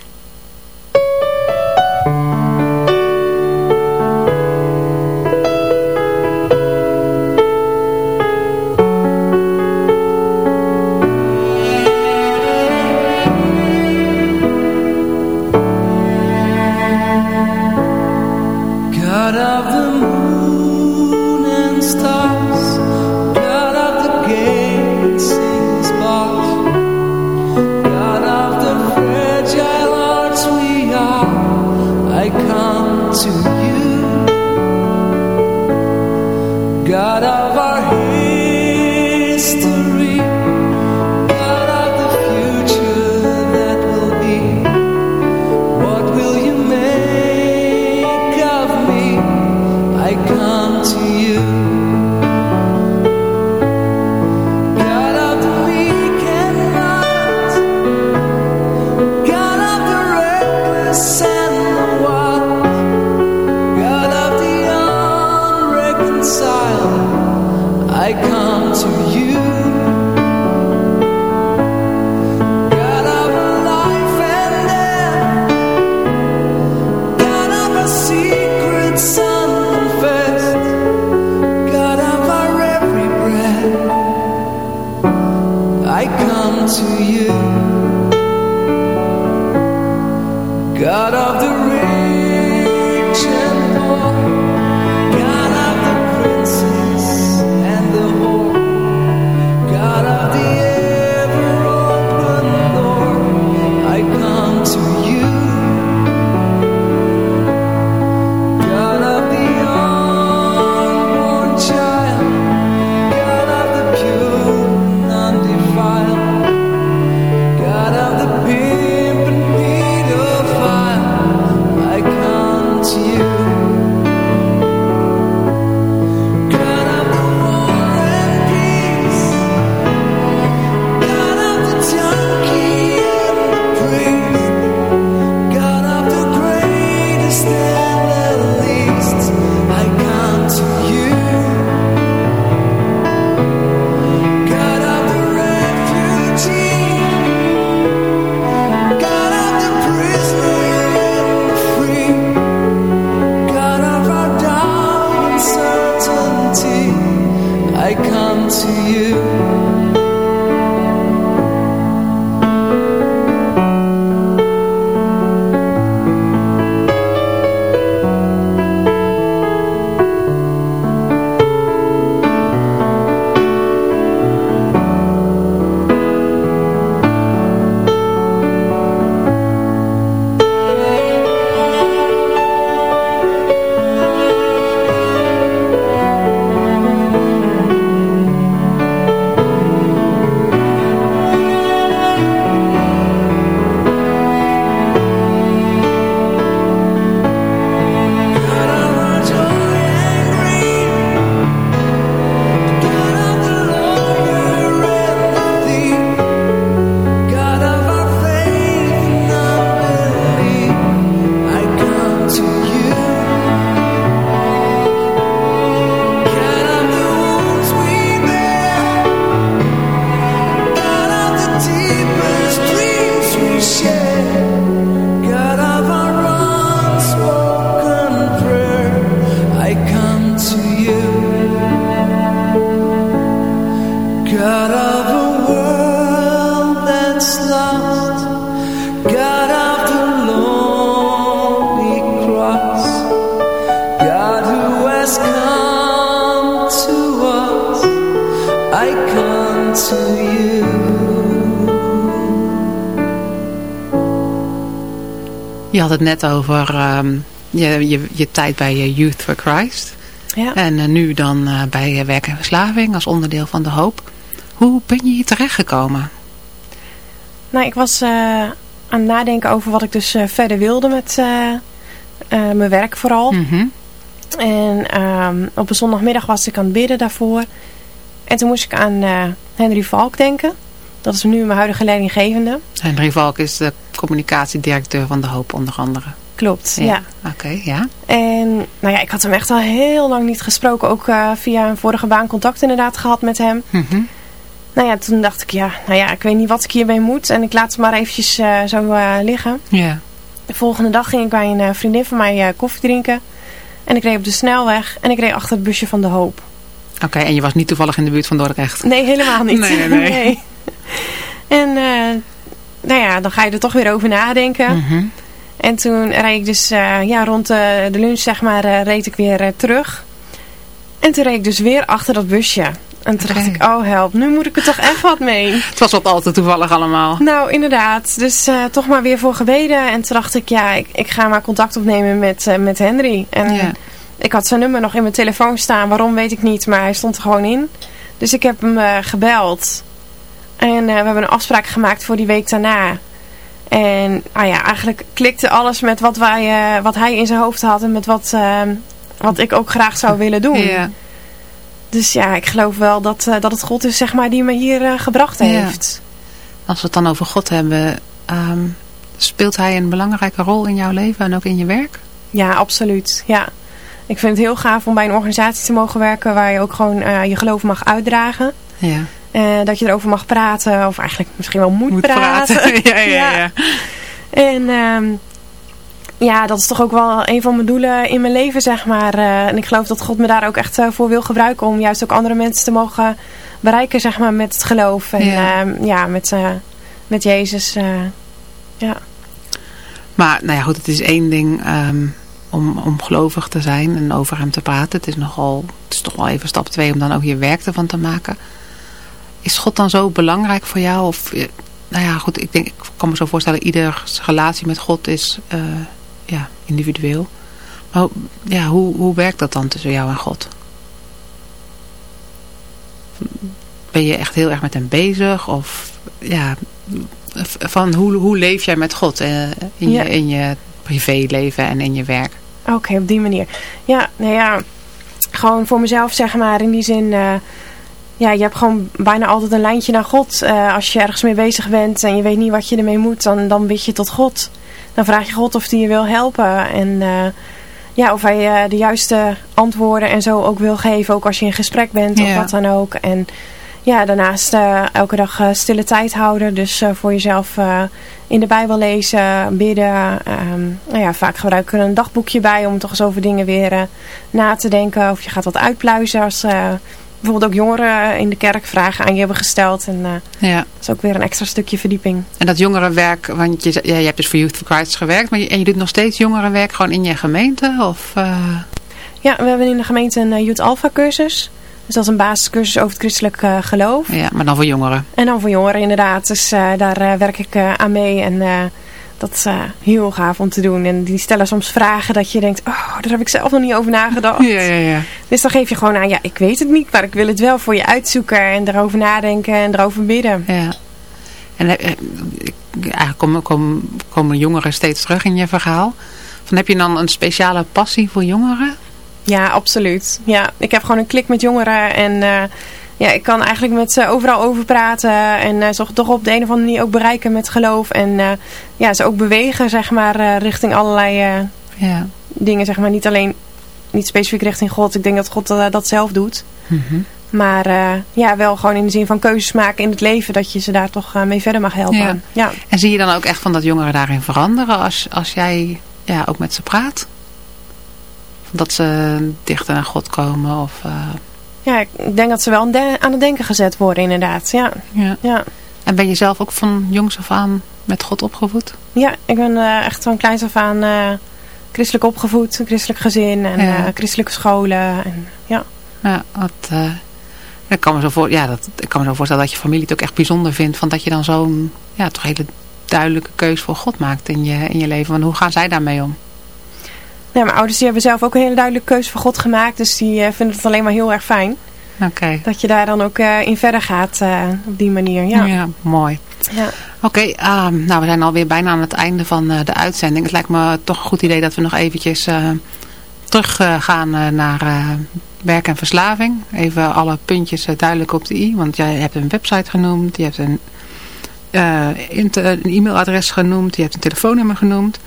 Het net over um, je, je, je tijd bij Youth for Christ.
Ja.
En uh, nu dan uh, bij werk en verslaving als onderdeel van de hoop. Hoe ben je hier terechtgekomen?
Nou, ik was uh, aan het nadenken over wat ik dus verder wilde met mijn werk vooral.
Mm -hmm.
En um, op een zondagmiddag was ik aan het bidden daarvoor. En toen moest ik aan Henry Valk denken. Dat is nu mijn huidige leidinggevende.
Henry Valk is de communicatiedirecteur van de Hoop onder andere.
Klopt, ja. ja.
Oké, okay, ja.
En nou ja, ik had hem echt al heel lang niet gesproken. Ook uh, via een vorige baan contact inderdaad gehad met hem.
Mm -hmm.
Nou ja, toen dacht ik, ja, nou ja, ik weet niet wat ik hiermee moet. En ik laat het maar eventjes uh, zo uh, liggen.
Ja. Yeah.
De volgende dag ging ik bij een vriendin van mij koffie drinken. En ik reed op de snelweg en ik reed achter het busje van de Hoop.
Oké, okay, en je was niet toevallig in de buurt van Dordrecht?
Nee, helemaal niet.
nee, nee, nee.
nee. En nou ja, dan ga je er toch weer over nadenken.
Mm -hmm.
En toen reed ik dus uh, ja, rond de, de lunch zeg maar, uh, reed ik weer uh, terug. En toen reed ik dus weer achter dat busje. En toen
okay.
dacht ik, oh help, nu moet ik er toch echt wat mee.
Het was wat al te toevallig allemaal.
Nou, inderdaad. Dus toch maar weer voor gebeden. En toen dacht ik, ja, ik, ik ga maar contact opnemen met, met Henry. En ik had zijn nummer nog in mijn telefoon staan. Waarom, weet ik niet. Maar hij stond er gewoon in. Dus ik heb hem gebeld. En we hebben een afspraak gemaakt voor die week daarna. En ah ja, eigenlijk klikte alles met wat, wij, uh, wat hij in zijn hoofd had en met wat, uh, wat ik ook graag zou willen doen.
Ja.
Dus ja, ik geloof wel dat, uh, dat het God is zeg maar, die me hier gebracht heeft.
Ja. Als we het dan over God hebben, um, speelt hij een belangrijke rol in jouw leven en ook in je werk?
Ja, absoluut. Ja. Ik vind het heel gaaf om bij een organisatie te mogen werken waar je ook gewoon je geloof mag uitdragen.
Ja.
Uh, dat je erover mag praten. Of eigenlijk misschien wel moet,
moet
praten.
praten. ja, ja, ja.
En um, ja, dat is toch ook wel een van mijn doelen in mijn leven, zeg maar. Uh, en ik geloof dat God me daar ook echt uh, voor wil gebruiken. Om juist ook andere mensen te mogen bereiken, zeg maar, met het geloof. En
ja,
uh, ja met, met Jezus. ja.
Maar, nou ja, goed, het is één ding... Um om, om gelovig te zijn en over hem te praten. Het is, nogal, het is toch wel even stap twee om dan ook je werk ervan te maken. Is God dan zo belangrijk voor jou? Of, nou ja, goed, ik, denk, ik kan me zo voorstellen, ieders relatie met God is uh, ja, individueel. Maar ja, hoe, hoe werkt dat dan tussen jou en God? Ben je echt heel erg met hem bezig? Of ja, van hoe, hoe leef jij met God uh, in,
ja.
je, in je privéleven en in je werk?
Oké, okay, op die manier. Ja, nou ja, gewoon voor mezelf zeg maar in die zin... Uh, ja, je hebt gewoon bijna altijd een lijntje naar God. Uh, als je ergens mee bezig bent en je weet niet wat je ermee moet, dan, dan bid je tot God. Dan vraag je God of hij je wil helpen. En uh, ja, of hij uh, de juiste antwoorden en zo ook wil geven. Ook als je in gesprek bent of
Ja.
wat dan ook. En ja, daarnaast eh, elke dag eh, stille tijd houden. Dus eh, voor jezelf eh, in de Bijbel lezen, bidden. ehm, nou ja, vaak gebruik ik er een dagboekje bij om toch eens over dingen weer eh, na te denken. Of je gaat wat uitpluizen als eh, bijvoorbeeld ook jongeren in de kerk vragen aan je hebben gesteld. En eh,
Ja.
dat is ook weer een extra stukje verdieping.
En dat jongerenwerk, want je, ja, je hebt dus voor Youth for Christ gewerkt, maar je, en je doet nog steeds jongerenwerk gewoon in je gemeente? Of, uh...
Ja, we hebben in de gemeente een uh, Youth Alpha cursus. Dus dat is een basiscursus over het christelijk uh, geloof.
Ja, maar dan voor jongeren.
En dan voor jongeren inderdaad. Dus daar werk ik aan mee. En dat is heel gaaf om te doen. En die stellen soms vragen dat je denkt... Oh, daar heb ik zelf nog niet over nagedacht.
Ja, ja, ja.
Dus dan geef je gewoon aan... Ja, ik weet het niet, maar ik wil het wel voor je uitzoeken. En erover nadenken en erover bidden.
Ja. En eigenlijk komen, komen, komen jongeren steeds terug in je verhaal. Van, heb je dan een speciale passie voor jongeren?
Ja, absoluut. Ja, ik heb gewoon een klik met jongeren en uh, ja, ik kan eigenlijk met ze overal over praten en uh, ze toch op de een of andere manier ook bereiken met geloof en uh, ja, ze ook bewegen zeg maar richting allerlei
ja.
dingen zeg maar, niet alleen niet specifiek richting God. Ik denk dat God dat zelf doet.
Mm -hmm.
Maar ja, wel gewoon in de zin van keuzes maken in het leven dat je ze daar toch mee verder mag helpen.
Ja.
ja.
En zie je dan ook echt van dat jongeren daarin veranderen als, als jij ja, ook met ze praat? Dat ze dichter naar God komen? Of, uh...
ja, ik denk dat ze wel aan het denken gezet worden inderdaad. Ja.
Ja. ja. En ben je zelf ook van jongs af aan met God opgevoed?
Ja, ik ben uh, echt van kleins af aan uh, christelijk opgevoed. Een christelijk gezin en ja. uh, christelijke scholen. En, ja.
Ja, wat, ik, kan me zo voor, ja dat, ik kan me zo voorstellen dat je familie het ook echt bijzonder vindt. Van dat je dan zo'n ja, toch hele duidelijke keus voor God maakt in je, in je leven. Want hoe gaan zij daarmee om?
Ja, mijn ouders die hebben zelf ook een hele duidelijke keuze voor God gemaakt. Dus die uh, vinden het alleen maar heel erg fijn.
Okay.
Dat je daar dan ook uh, in verder gaat uh, op die manier. Ja,
ja mooi.
Ja.
Oké, okay, um, nou we zijn alweer bijna aan het einde van de uitzending. Het lijkt me toch een goed idee dat we nog eventjes terug gaan naar werk en verslaving. Even alle puntjes duidelijk op de i. Want jij hebt een website genoemd, je hebt een, een e-mailadres genoemd, je hebt een telefoonnummer genoemd.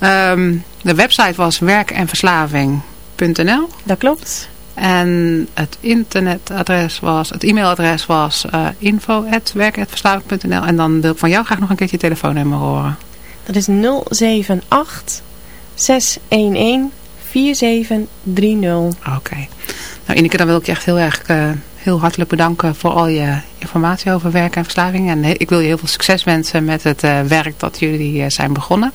Um, de website was werkenverslaving.nl.
Dat klopt.
En het internetadres was, het e-mailadres was uh, info.werkenverslaving.nl. En dan wil ik van jou graag nog een keertje je telefoonnummer horen.
Dat is 078 611 4730.
Oké. Nou Ineke, dan wil ik je echt heel erg uh, heel hartelijk bedanken voor al je informatie over werk en verslaving. En ik wil je heel veel succes wensen met het uh, werk dat jullie zijn begonnen.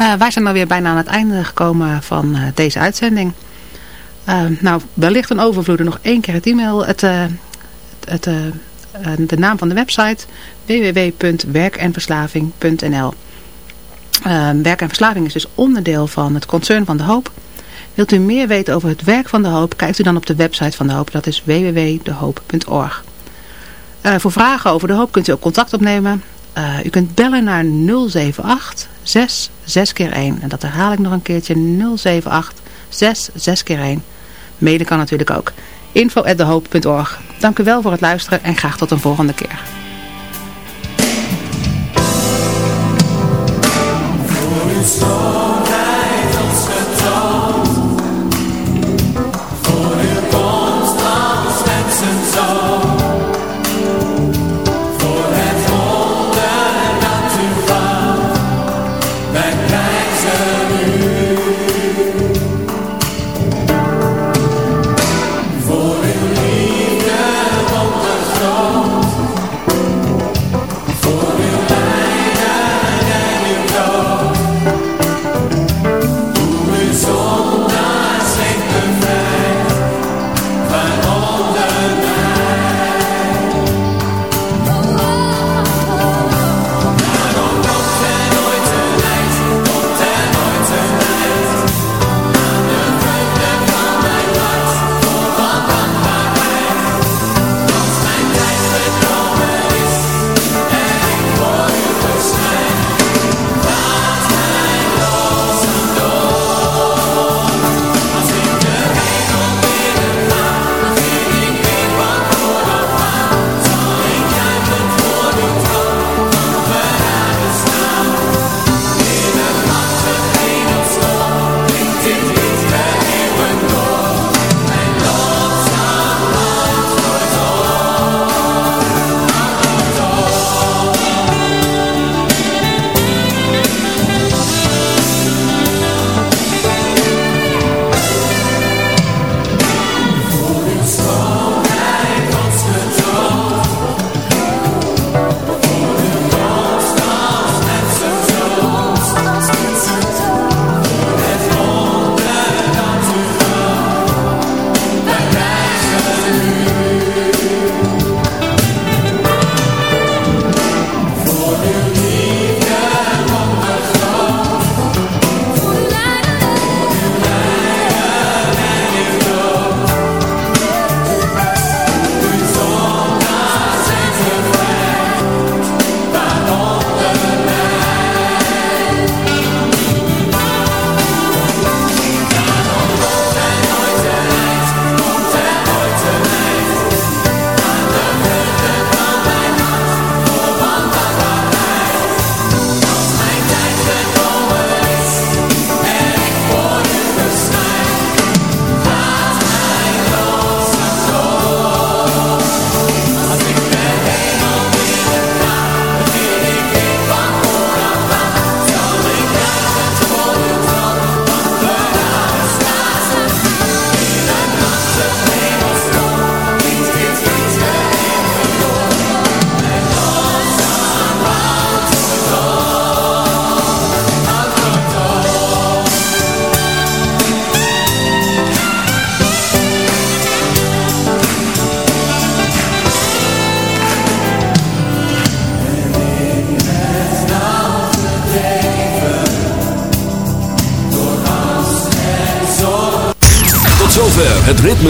Uh, wij zijn alweer bijna aan het einde gekomen van uh, deze uitzending. Uh, nou, wellicht een overvloede nog één keer het e-mail. Het, het, de naam van de website www.werkenverslaving.nl Werk en verslaving is dus onderdeel van het concern van de hoop. Wilt u meer weten over het werk van de hoop, kijkt u dan op de website van de hoop. Dat is www.dehoop.org. voor vragen over de hoop kunt u ook contact opnemen. Uh, u kunt bellen naar 078 6 6 keer 1 En dat herhaal ik nog een keertje. 078 6 6 keer 1 Mede kan natuurlijk ook. info info@dehoop.org. Dank u wel voor het luisteren en graag tot een volgende keer.